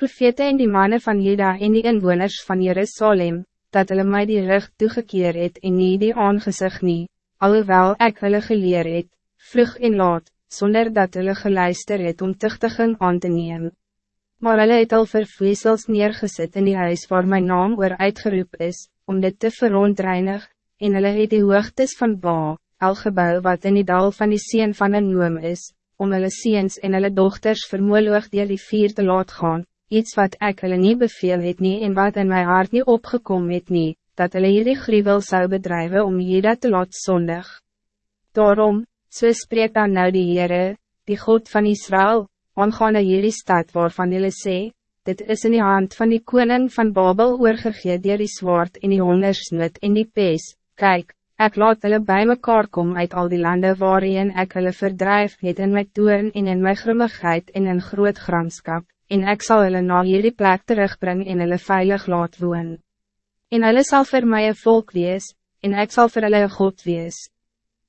profete en die mannen van Juda en die inwoners van Jerusalem, dat hulle my die rug toegekeer het en nie die aangezicht nie, alhoewel ek hulle geleer het, vlug en laat, zonder dat hulle geluister het om tuchtiging aan te nemen. Maar hulle het al vervweesels neergezet in die huis waar mijn naam oor uitgeroep is, om dit te verontreinig, en hulle het die hoogtes van Ba, al gebouw wat in die dal van die sien van een noem is, om hulle seens en hulle dochters vermoeloog die die vier te laat gaan, iets wat ek hulle nie beveel het nie en wat in my hart nie opgekom het nie, dat hulle hierdie gruwel zou bedrijven om Jeda te laat zondig. Daarom, so spreek dan nou die Heere, die God van Israël, aangaande hierdie stad waarvan julle sê, dit is in die hand van die koning van Babel oorgegeet dier die zwaard en die hongersnood en die pees, kijk, ik laat hulle bij mekaar kom uit al die landen waarin ik hulle verdrijf het in my toon en in my grimmigheid en in groot gramskap, en ik zal hulle na hierdie plek terugbrengen en hulle veilig laat woon. En hulle sal vir my een volk wees, en ik zal vir hulle een God wees.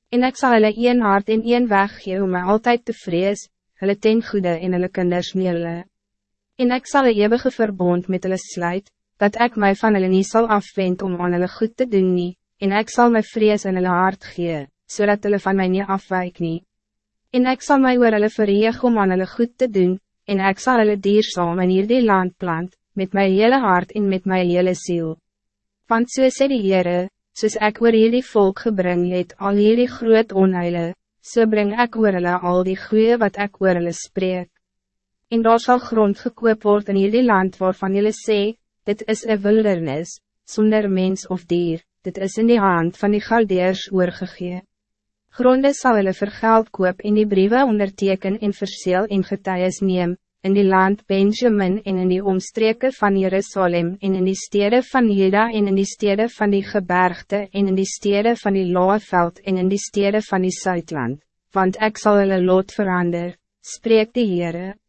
En ik zal hulle een hart en een weg gee om my altyd te vrees, hulle ten goede en hulle kinders meele. En ik zal een eeuwige verbond met hulle sluit, dat ik mij van hulle nie sal afwend om aan hulle goed te doen nie, en ik zal my vrees in hulle hart gee, zodat hulle van mij niet afwijk nie. En ik zal mij oor hulle verheeg om aan hulle goed te doen, en ik zal hulle dierzaam in hierdie land plant, met mijn hele hart en met mijn hele ziel. Want so sê die Heere, soos ek oor hierdie volk gebring het al hierdie groot onheile, so bring ek oor hulle al die goeie wat ek oor hulle spreek. En daar sal grond gekoop word in hierdie land waarvan julle sê, dit is een wildernis, zonder mens of dier, dit is in die hand van die Galdeers oorgegee. Gronde sal hulle vir geld koop en die briewe onderteken en verseel en getuies neem, in die land Benjamin en in die omstreken van Jerusalem en in die steden van Juda en in die steden van die gebergte en in die steden van die Loeveld en in die steden van die Zuidland, want ik zal hulle lot verander, spreek die Heere.